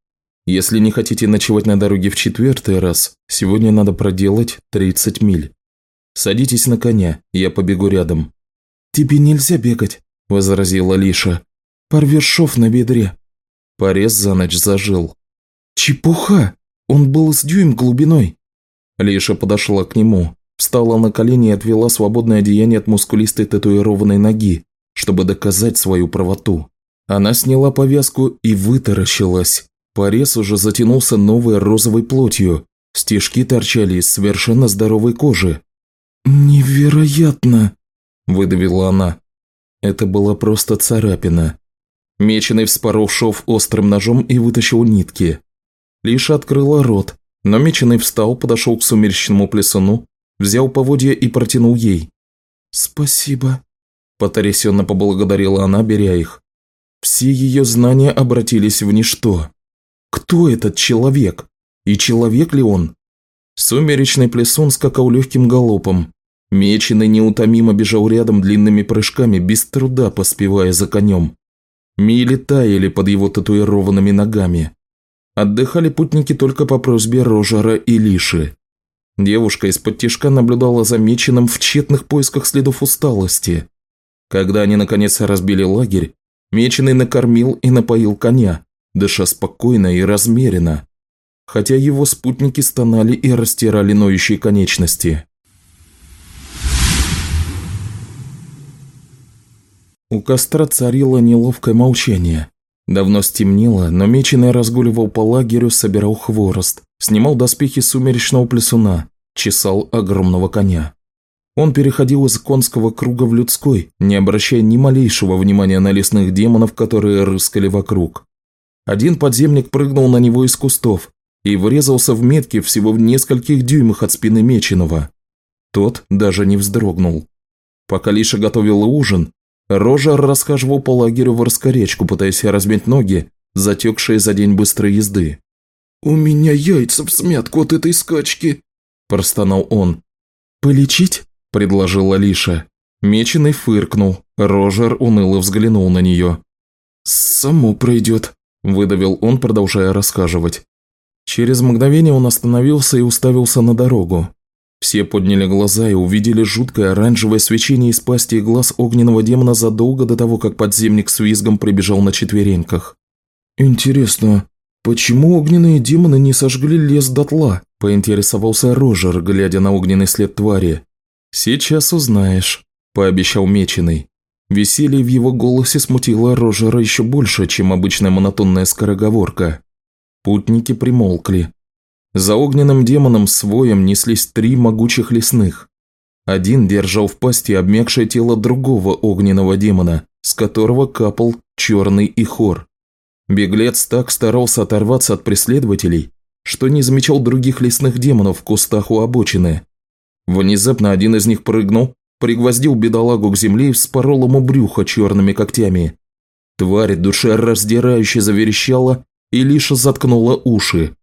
Если не хотите ночевать на дороге в четвертый раз, сегодня надо проделать 30 миль. Садитесь на коня, я побегу рядом». «Тебе нельзя бегать», – возразила Лиша. «Порвешь шов на бедре». Порез за ночь зажил. «Чепуха! Он был с дюйм глубиной». Лиша подошла к нему, встала на колени и отвела свободное одеяние от мускулистой татуированной ноги, чтобы доказать свою правоту. Она сняла повязку и вытаращилась. Порез уже затянулся новой розовой плотью, стежки торчали из совершенно здоровой кожи. «Невероятно!» – выдавила она. Это была просто царапина. Меченый вспорол шов острым ножом и вытащил нитки. Лиша открыла рот, но Меченый встал, подошел к сумеречному плесуну, взял поводья и протянул ей. «Спасибо», – потрясенно поблагодарила она, беря их. Все ее знания обратились в ничто. Кто этот человек? И человек ли он? Сумеречный плесун скакал легким галопом. Меченый неутомимо бежал рядом длинными прыжками, без труда поспевая за конем. Мили таяли под его татуированными ногами. Отдыхали путники только по просьбе Рожера и Лиши. Девушка из-под тишка наблюдала за Меченым в тщетных поисках следов усталости. Когда они наконец разбили лагерь, Меченый накормил и напоил коня, дыша спокойно и размеренно, хотя его спутники стонали и растирали ноющие конечности. У костра царило неловкое молчание. Давно стемнело, но Меченый разгуливал по лагерю, собирал хворост, снимал доспехи сумеречного плесуна, чесал огромного коня. Он переходил из конского круга в людской, не обращая ни малейшего внимания на лесных демонов, которые рыскали вокруг. Один подземник прыгнул на него из кустов и врезался в метки всего в нескольких дюймах от спины Меченого. Тот даже не вздрогнул. Пока Лиша готовила ужин, Рожар расхаживал по лагерю в раскоречку, пытаясь размять ноги, затекшие за день быстрой езды. «У меня яйца в смятку от этой скачки», – простонал он. «Полечить?» – предложила Лиша. Меченый фыркнул, Рожер уныло взглянул на нее. «Само пройдет», выдавил он, продолжая рассказывать. Через мгновение он остановился и уставился на дорогу. Все подняли глаза и увидели жуткое оранжевое свечение из пасти и глаз огненного демона задолго до того, как подземник с визгом прибежал на четвереньках. «Интересно, почему огненные демоны не сожгли лес дотла?» – поинтересовался Рожер, глядя на огненный след твари. «Сейчас узнаешь», – пообещал Меченый. Веселье в его голосе смутило Рожера еще больше, чем обычная монотонная скороговорка. Путники примолкли. За огненным демоном своем неслись три могучих лесных. Один держал в пасти обмякшее тело другого огненного демона, с которого капал черный ихор. Беглец так старался оторваться от преследователей, что не замечал других лесных демонов в кустах у обочины. Внезапно один из них прыгнул, пригвоздил бедолагу к земле и вспорол ему брюхо черными когтями. Тварь душераздирающе заверещала и лишь заткнула уши.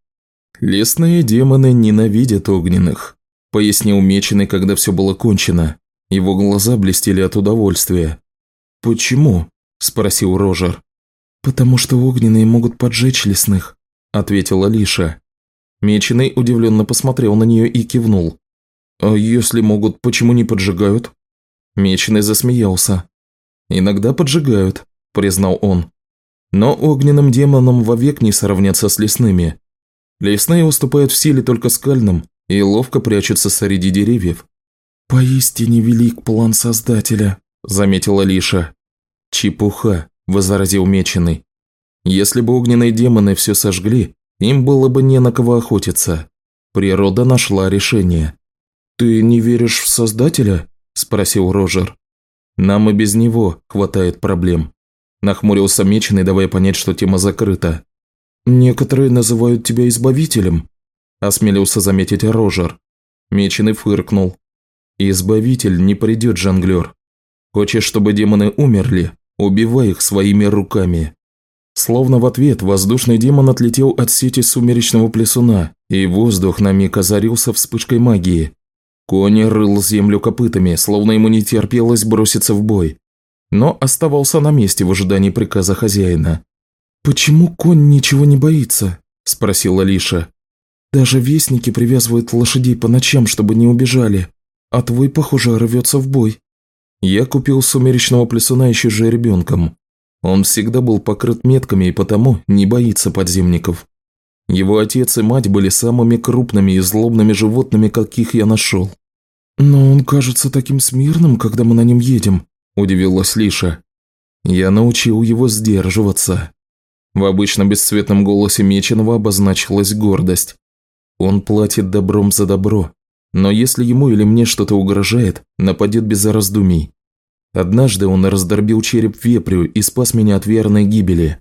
«Лесные демоны ненавидят огненных», – пояснил Меченый, когда все было кончено. Его глаза блестели от удовольствия. «Почему?» – спросил Рожер. «Потому что огненные могут поджечь лесных», – ответила Лиша. Меченый удивленно посмотрел на нее и кивнул. «А если могут, почему не поджигают?» Меченый засмеялся. «Иногда поджигают», – признал он. «Но огненным демонам вовек не сравняться с лесными. Лесные уступают в силе только скальным и ловко прячутся среди деревьев». «Поистине велик план Создателя», – заметила Лиша. «Чепуха», – возразил Меченый. «Если бы огненные демоны все сожгли, им было бы не на кого охотиться. Природа нашла решение». «Ты не веришь в Создателя?» – спросил Рожер. «Нам и без него хватает проблем», – нахмурился Меченый, давая понять, что тема закрыта. «Некоторые называют тебя Избавителем», – осмелился заметить Рожер. Меченый фыркнул. «Избавитель не придет, жонглер. Хочешь, чтобы демоны умерли? Убивай их своими руками». Словно в ответ воздушный демон отлетел от сети сумеречного плесуна, и воздух на миг озарился вспышкой магии. Кони рыл землю копытами, словно ему не терпелось броситься в бой. Но оставался на месте в ожидании приказа хозяина. «Почему конь ничего не боится?» – спросила Лиша. «Даже вестники привязывают лошадей по ночам, чтобы не убежали, а твой, похоже, рвется в бой». Я купил сумеречного плесуна еще же ребенком. Он всегда был покрыт метками и потому не боится подземников. Его отец и мать были самыми крупными и злобными животными, каких я нашел. «Но он кажется таким смирным, когда мы на нем едем», – удивилась Лиша. «Я научил его сдерживаться». В обычном бесцветном голосе Меченого обозначилась гордость. Он платит добром за добро, но если ему или мне что-то угрожает, нападет без раздумий. Однажды он раздорбил череп вепрю и спас меня от верной гибели.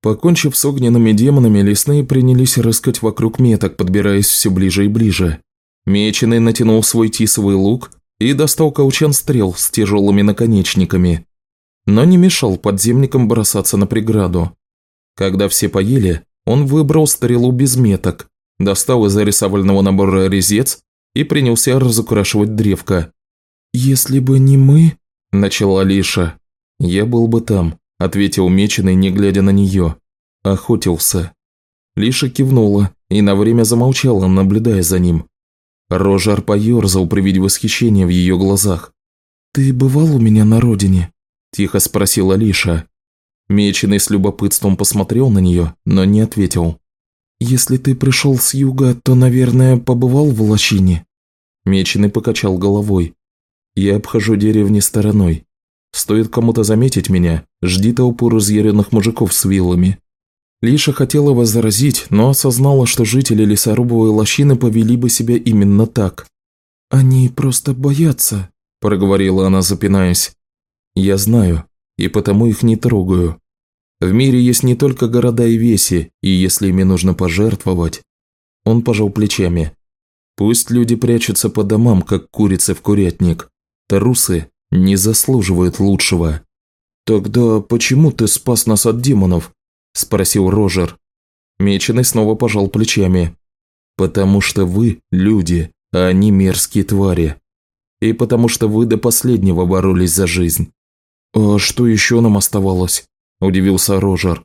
Покончив с огненными демонами, лесные принялись рыскать вокруг меток, подбираясь все ближе и ближе. Меченый натянул свой тисовый лук и достал каучан стрел с тяжелыми наконечниками, но не мешал подземникам бросаться на преграду. Когда все поели, он выбрал стрелу без меток, достал из зарисовального набора резец и принялся разукрашивать древко. «Если бы не мы...» – начала Лиша. «Я был бы там», ответил Меченый, не глядя на нее. Охотился. Лиша кивнула и на время замолчала, наблюдая за ним. Рожар поерзал при виде восхищения в ее глазах. «Ты бывал у меня на родине?» – тихо спросила Лиша. Меченый с любопытством посмотрел на нее, но не ответил. «Если ты пришел с юга, то, наверное, побывал в лощине?» Меченый покачал головой. «Я обхожу деревни стороной. Стоит кому-то заметить меня, жди толпу разъяренных мужиков с вилами. Лиша хотела возразить, но осознала, что жители лесорубовой лощины повели бы себя именно так. «Они просто боятся», – проговорила она, запинаясь. «Я знаю, и потому их не трогаю. В мире есть не только города и веси, и если ими нужно пожертвовать...» Он пожал плечами. «Пусть люди прячутся по домам, как курицы в курятник. Трусы не заслуживают лучшего. «Тогда почему ты спас нас от демонов?» – спросил Рожер. Меченый снова пожал плечами. «Потому что вы – люди, а они мерзкие твари. И потому что вы до последнего боролись за жизнь». «А что еще нам оставалось?» – удивился Рожер.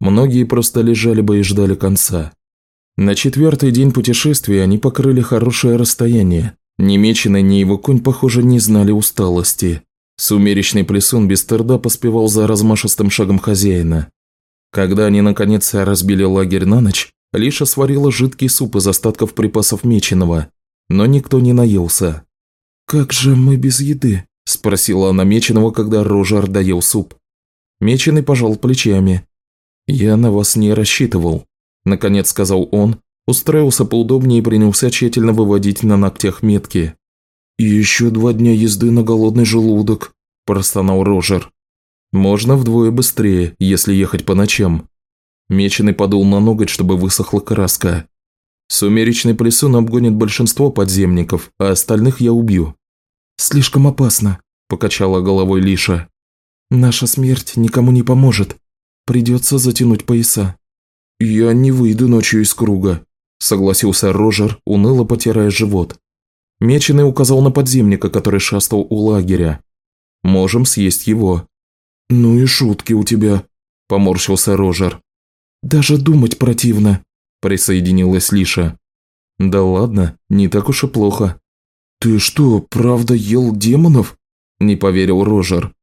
Многие просто лежали бы и ждали конца. На четвертый день путешествия они покрыли хорошее расстояние, ни Меченый, ни его конь, похоже, не знали усталости. Сумеречный плесун без труда поспевал за размашистым шагом хозяина. Когда они, наконец, разбили лагерь на ночь, Лиша сварила жидкий суп из остатков припасов Меченого, но никто не наелся. «Как же мы без еды?» – спросила она Меченого, когда Рожер доел суп. Меченый пожал плечами. «Я на вас не рассчитывал», – наконец сказал он, устроился поудобнее и принялся тщательно выводить на ногтях метки. «Еще два дня езды на голодный желудок», – простонал Рожер. «Можно вдвое быстрее, если ехать по ночам». Меченый подул на ноготь, чтобы высохла краска. «Сумеречный плесун обгонит большинство подземников, а остальных я убью». «Слишком опасно», – покачала головой Лиша. «Наша смерть никому не поможет. Придется затянуть пояса». «Я не выйду ночью из круга», – согласился Рожер, уныло потирая живот. Меченый указал на подземника, который шастал у лагеря. «Можем съесть его». «Ну и шутки у тебя», – поморщился Рожер. «Даже думать противно», – присоединилась Лиша. «Да ладно, не так уж и плохо». «Ты что, правда ел демонов?» – не поверил Рожер.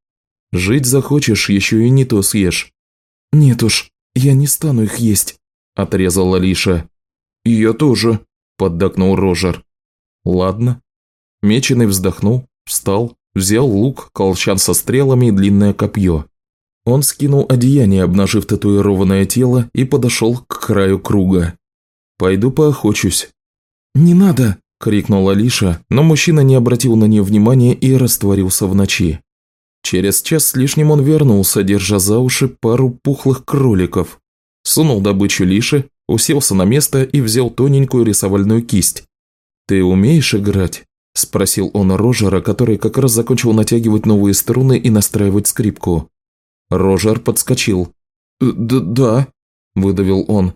«Жить захочешь, еще и не то съешь». «Нет уж, я не стану их есть», – отрезала Лиша. «Я тоже», – поддакнул Рожер. «Ладно». Меченый вздохнул, встал, взял лук, колчан со стрелами и длинное копье. Он скинул одеяние, обнажив татуированное тело, и подошел к краю круга. «Пойду поохочусь». «Не надо!» – крикнула Лиша, но мужчина не обратил на нее внимания и растворился в ночи. Через час с лишним он вернулся, держа за уши пару пухлых кроликов. Сунул добычу Лиши, уселся на место и взял тоненькую рисовальную кисть. «Ты умеешь играть?» – спросил он Рожера, который как раз закончил натягивать новые струны и настраивать скрипку. Рожер подскочил. «Э, «Да, да», – выдавил он.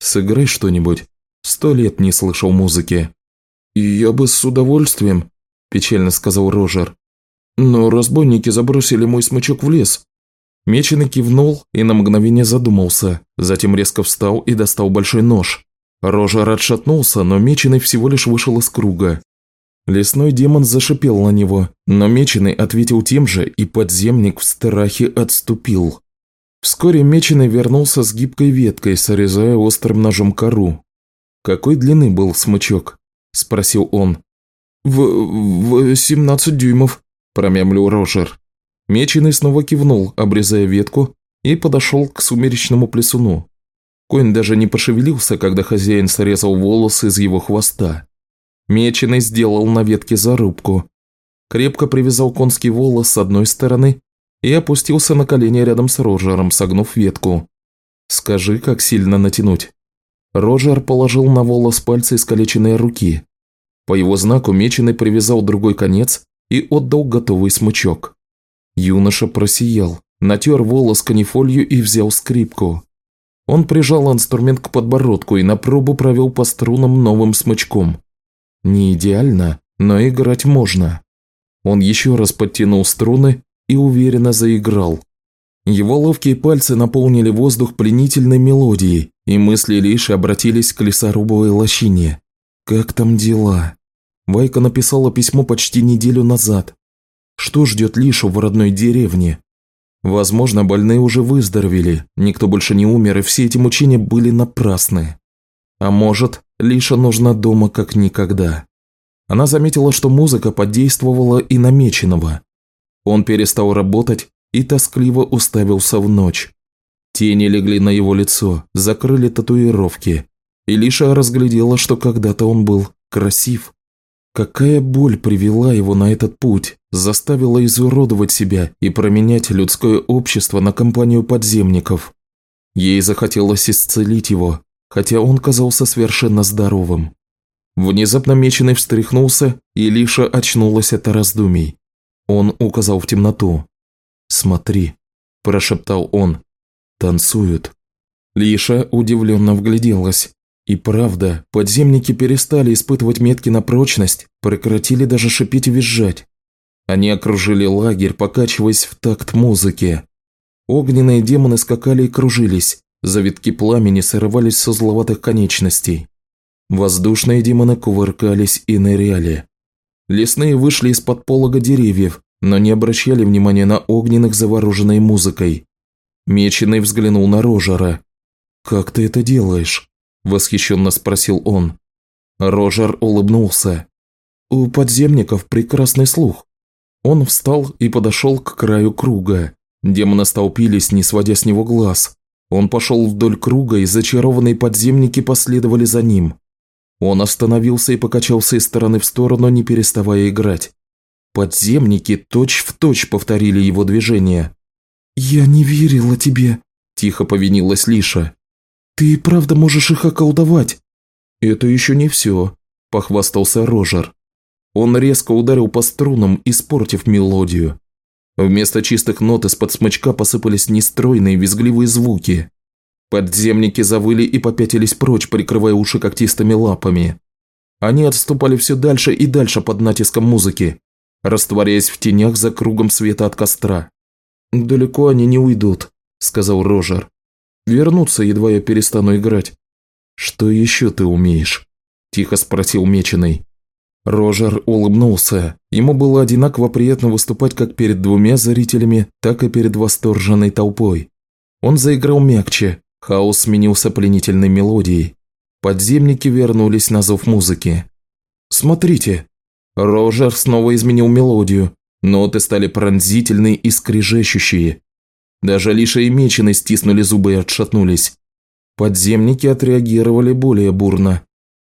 «Сыграй что-нибудь. Сто лет не слышал музыки». «Я бы с удовольствием», – печально сказал Рожер. «Но разбойники забросили мой смычок в лес». Меченый кивнул и на мгновение задумался, затем резко встал и достал большой нож. Рожер отшатнулся, но Меченый всего лишь вышел из круга. Лесной демон зашипел на него, но Меченый ответил тем же, и подземник в страхе отступил. Вскоре Меченый вернулся с гибкой веткой, срезая острым ножом кору. «Какой длины был смычок?» – спросил он. «В... в 17 дюймов», – промямлил Рожер. Меченый снова кивнул, обрезая ветку, и подошел к сумеречному плесуну. Конь даже не пошевелился, когда хозяин срезал волосы из его хвоста. Меченый сделал на ветке зарубку. Крепко привязал конский волос с одной стороны и опустился на колени рядом с Роджером, согнув ветку. «Скажи, как сильно натянуть?» Роджер положил на волос пальцы искалеченной руки. По его знаку Меченый привязал другой конец и отдал готовый смычок. Юноша просиял, натер волос канифолью и взял скрипку. Он прижал инструмент к подбородку и на пробу провел по струнам новым смычком. Не идеально, но играть можно. Он еще раз подтянул струны и уверенно заиграл. Его ловкие пальцы наполнили воздух пленительной мелодией, и мысли лишь обратились к лесорубовой лощине. «Как там дела?» Вайка написала письмо почти неделю назад. Что ждет Лишу в родной деревне? Возможно, больные уже выздоровели, никто больше не умер, и все эти мучения были напрасны. А может, Лиша нужна дома как никогда. Она заметила, что музыка подействовала и намеченного. Он перестал работать и тоскливо уставился в ночь. Тени легли на его лицо, закрыли татуировки. И Лиша разглядела, что когда-то он был красив. Какая боль привела его на этот путь, заставила изуродовать себя и променять людское общество на компанию подземников. Ей захотелось исцелить его, хотя он казался совершенно здоровым. Внезапно Меченый встряхнулся, и Лиша очнулась от раздумий. Он указал в темноту. «Смотри», – прошептал он. «Танцуют». Лиша удивленно вгляделась. И правда, подземники перестали испытывать метки на прочность, прекратили даже шипеть и визжать. Они окружили лагерь, покачиваясь в такт музыки. Огненные демоны скакали и кружились, Завитки пламени срывались со зловатых конечностей. Воздушные демоны кувыркались и ныряли. Лесные вышли из-под полога деревьев, но не обращали внимания на огненных, завороженной музыкой. Меченый взглянул на Рожера. «Как ты это делаешь?» – восхищенно спросил он. Рожер улыбнулся. «У подземников прекрасный слух. Он встал и подошел к краю круга. Демоны столпились, не сводя с него глаз. Он пошел вдоль круга, и зачарованные подземники последовали за ним. Он остановился и покачался из стороны в сторону, не переставая играть. Подземники точь-в-точь точь повторили его движение. «Я не верила тебе», – тихо повинилась Лиша. «Ты и правда можешь их околдовать». «Это еще не все», – похвастался Рожер. Он резко ударил по струнам, испортив мелодию. Вместо чистых нот из-под смычка посыпались нестройные визгливые звуки. Подземники завыли и попятились прочь, прикрывая уши когтистыми лапами. Они отступали все дальше и дальше под натиском музыки, растворяясь в тенях за кругом света от костра. «Далеко они не уйдут», – сказал Рожер. «Вернутся, едва я перестану играть». «Что еще ты умеешь?» – тихо спросил Меченый. Рожер улыбнулся. Ему было одинаково приятно выступать как перед двумя зрителями, так и перед восторженной толпой. Он заиграл мягче, хаос сменился пленительной мелодией. Подземники вернулись на зов музыки. «Смотрите!» Рожер снова изменил мелодию. Ноты стали пронзительные и скрежещущие. Даже Лиша и Меченый стиснули зубы и отшатнулись. Подземники отреагировали более бурно.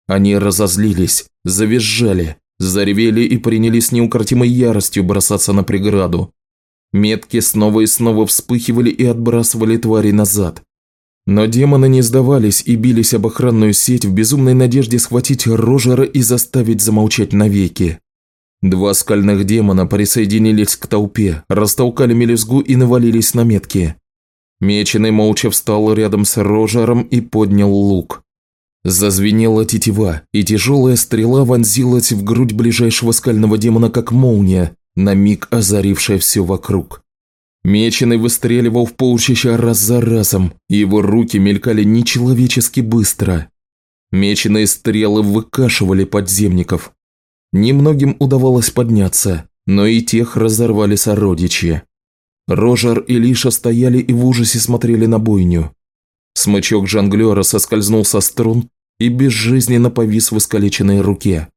Они разозлились, завизжали, заревели и принялись неукротимой яростью бросаться на преграду. Метки снова и снова вспыхивали и отбрасывали твари назад. Но демоны не сдавались и бились об охранную сеть в безумной надежде схватить Рожера и заставить замолчать навеки. Два скальных демона присоединились к толпе, растолкали мелюзгу и навалились на метки. Меченый молча встал рядом с Рожером и поднял лук. Зазвенела тетива, и тяжелая стрела вонзилась в грудь ближайшего скального демона, как молния, на миг озарившая все вокруг. Меченый выстреливал в полчища раз за разом, и его руки мелькали нечеловечески быстро. Меченые стрелы выкашивали подземников. Немногим удавалось подняться, но и тех разорвали сородичи. Рожер и Лиша стояли и в ужасе смотрели на бойню. Смычок жонглера соскользнул со струн и безжизненно повис в искалеченной руке.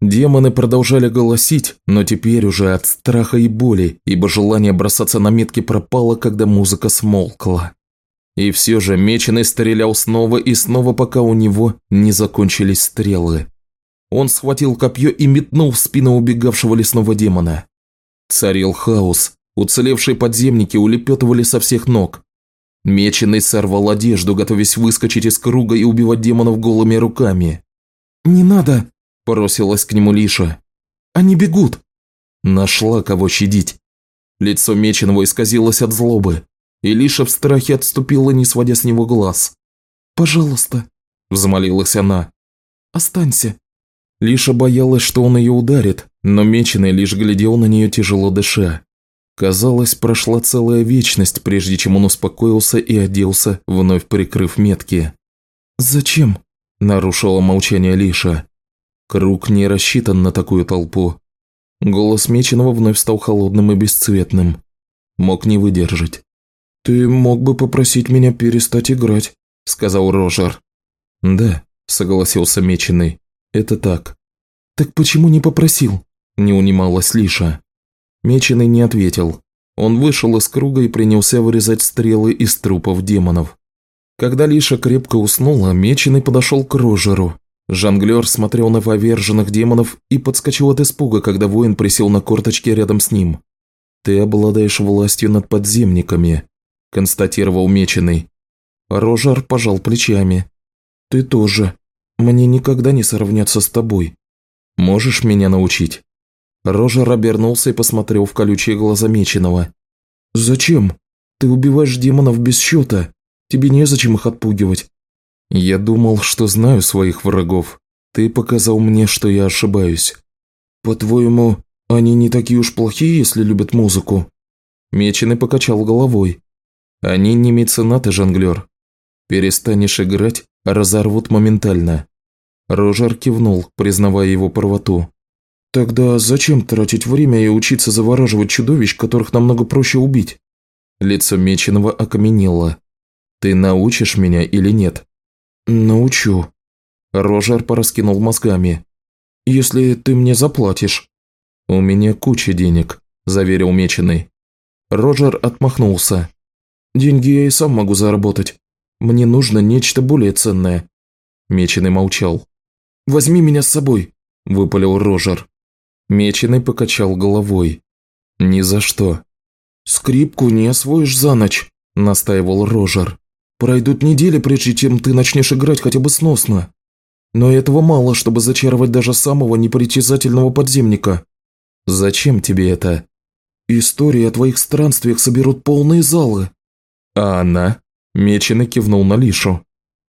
Демоны продолжали голосить, но теперь уже от страха и боли, ибо желание бросаться на метки пропало, когда музыка смолкла. И все же Меченый стрелял снова и снова, пока у него не закончились стрелы. Он схватил копье и метнул в спину убегавшего лесного демона. Царил хаос. Уцелевшие подземники улепетывали со всех ног. Меченый сорвал одежду, готовясь выскочить из круга и убивать демонов голыми руками. «Не надо!» – бросилась к нему Лиша. «Они бегут!» Нашла кого щадить. Лицо Меченого исказилось от злобы, и Лиша в страхе отступила, не сводя с него глаз. «Пожалуйста!» – взмолилась она. «Останься!» Лиша боялась, что он ее ударит, но Меченый лишь глядел на нее тяжело дыша. Казалось, прошла целая вечность, прежде чем он успокоился и оделся, вновь прикрыв метки. «Зачем?» – нарушила молчание Лиша. Круг не рассчитан на такую толпу. Голос Меченого вновь стал холодным и бесцветным. Мог не выдержать. «Ты мог бы попросить меня перестать играть», – сказал Рожер. «Да», – согласился Меченый. «Это так». «Так почему не попросил?» – не унималась Лиша. Меченый не ответил. Он вышел из круга и принялся вырезать стрелы из трупов демонов. Когда Лиша крепко уснула, Меченый подошел к Рожеру. Жонглер смотрел на поверженных демонов и подскочил от испуга, когда воин присел на корточки рядом с ним. «Ты обладаешь властью над подземниками», – констатировал Меченый. Рожер пожал плечами. «Ты тоже. Мне никогда не сравняться с тобой. Можешь меня научить?» Рожер обернулся и посмотрел в колючие глаза Меченого. «Зачем? Ты убиваешь демонов без счета. Тебе незачем их отпугивать». «Я думал, что знаю своих врагов. Ты показал мне, что я ошибаюсь». «По-твоему, они не такие уж плохие, если любят музыку?» Меченый покачал головой. «Они не меценаты, жонглер. Перестанешь играть, разорвут моментально». Рожер кивнул, признавая его правоту. «Тогда зачем тратить время и учиться завораживать чудовищ, которых намного проще убить?» Лицо Меченого окаменело. «Ты научишь меня или нет?» «Научу». Рожер пораскинул мозгами. «Если ты мне заплатишь». «У меня куча денег», – заверил Меченый. Роджер отмахнулся. «Деньги я и сам могу заработать. Мне нужно нечто более ценное». Меченый молчал. «Возьми меня с собой», – выпалил Рожер. Меченый покачал головой. «Ни за что». «Скрипку не освоишь за ночь», – настаивал Рожер. «Пройдут недели, прежде чем ты начнешь играть хотя бы сносно. Но этого мало, чтобы зачаровать даже самого непритязательного подземника». «Зачем тебе это?» «Истории о твоих странствиях соберут полные залы». «А она?» – Меченый кивнул на Лишу.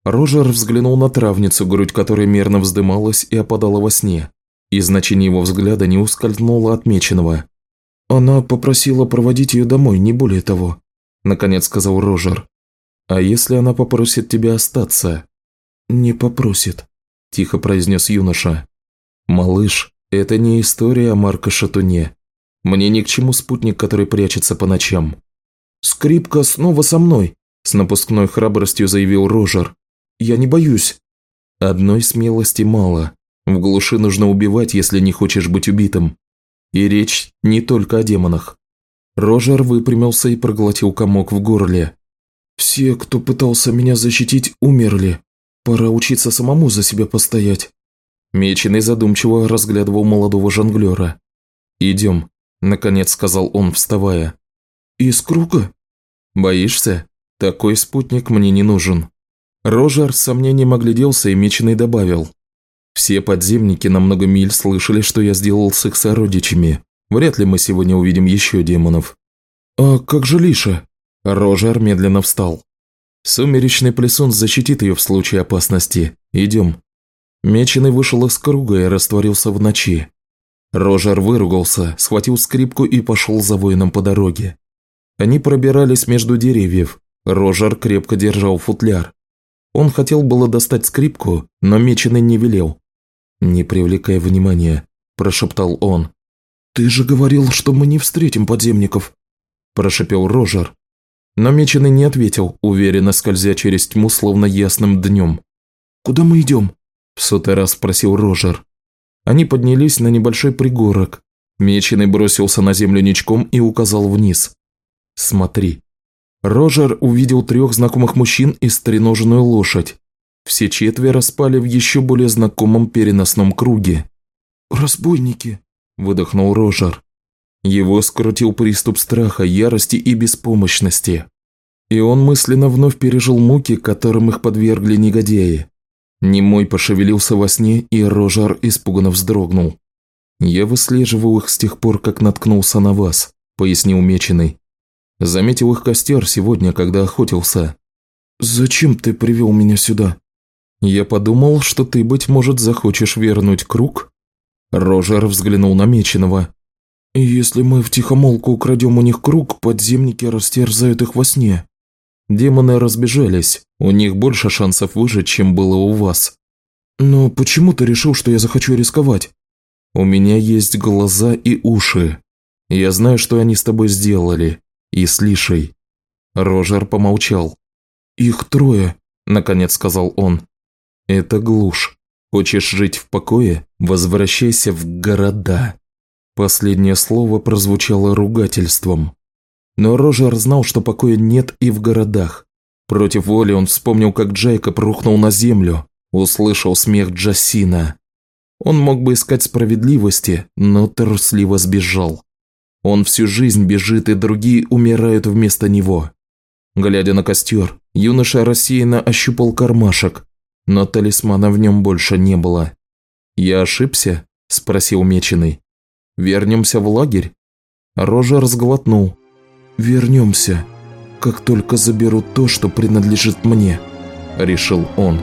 Рожер взглянул на травницу, грудь которой мерно вздымалась и опадала во сне, и значение его взгляда не ускользнуло от Меченого. «Она попросила проводить ее домой, не более того», – наконец сказал Рожер. «А если она попросит тебя остаться?» «Не попросит», – тихо произнес юноша. «Малыш, это не история о Марко Шатуне. Мне ни к чему спутник, который прячется по ночам». «Скрипка снова со мной», – с напускной храбростью заявил Рожер. «Я не боюсь». «Одной смелости мало. В глуши нужно убивать, если не хочешь быть убитым. И речь не только о демонах. Рожер выпрямился и проглотил комок в горле. «Все, кто пытался меня защитить, умерли. Пора учиться самому за себя постоять». Меченый задумчиво разглядывал молодого жонглера. «Идем», – наконец сказал он, вставая. «Из круга?» «Боишься? Такой спутник мне не нужен». Рожер с сомнением огляделся и Меченый добавил. Все подземники на много миль слышали, что я сделал с их сородичами. Вряд ли мы сегодня увидим еще демонов. А как же Лиша? Рожар медленно встал. Сумеречный плесун защитит ее в случае опасности. Идем. Меченый вышел из круга и растворился в ночи. Рожар выругался, схватил скрипку и пошел за воином по дороге. Они пробирались между деревьев. Рожар крепко держал футляр. Он хотел было достать скрипку, но Меченый не велел. «Не привлекай внимания», – прошептал он. «Ты же говорил, что мы не встретим подземников», – прошепел Рожер. Но Меченый не ответил, уверенно скользя через тьму, словно ясным днем. «Куда мы идем?» – в сотый раз спросил Рожер. Они поднялись на небольшой пригорок. Меченый бросился на землю ничком и указал вниз. «Смотри». Рожер увидел трех знакомых мужчин и стреноженную лошадь. Все четверо спали в еще более знакомом переносном круге. «Разбойники!» – выдохнул Рожер. Его скрутил приступ страха, ярости и беспомощности. И он мысленно вновь пережил муки, которым их подвергли негодяи. Немой пошевелился во сне, и Рожар испуганно вздрогнул. «Я выслеживал их с тех пор, как наткнулся на вас», – пояснил Меченый. «Заметил их костер сегодня, когда охотился». «Зачем ты привел меня сюда?» «Я подумал, что ты, быть может, захочешь вернуть круг?» Рожер взглянул на Меченого. «Если мы втихомолку украдем у них круг, подземники растерзают их во сне». Демоны разбежались, у них больше шансов выжить, чем было у вас. «Но почему ты решил, что я захочу рисковать?» «У меня есть глаза и уши. Я знаю, что они с тобой сделали. И с Лишей». Рожер помолчал. «Их трое», – наконец сказал он. Это глушь. Хочешь жить в покое? Возвращайся в города. Последнее слово прозвучало ругательством. Но Рожер знал, что покоя нет и в городах. Против воли он вспомнил, как Джейкоб рухнул на землю, услышал смех Джасина. Он мог бы искать справедливости, но трусливо сбежал. Он всю жизнь бежит, и другие умирают вместо него. Глядя на костер, юноша рассеянно ощупал кармашек, но талисмана в нем больше не было. «Я ошибся?» – спросил Меченый. «Вернемся в лагерь?» Рожа разглотнул. «Вернемся, как только заберут то, что принадлежит мне», – решил он.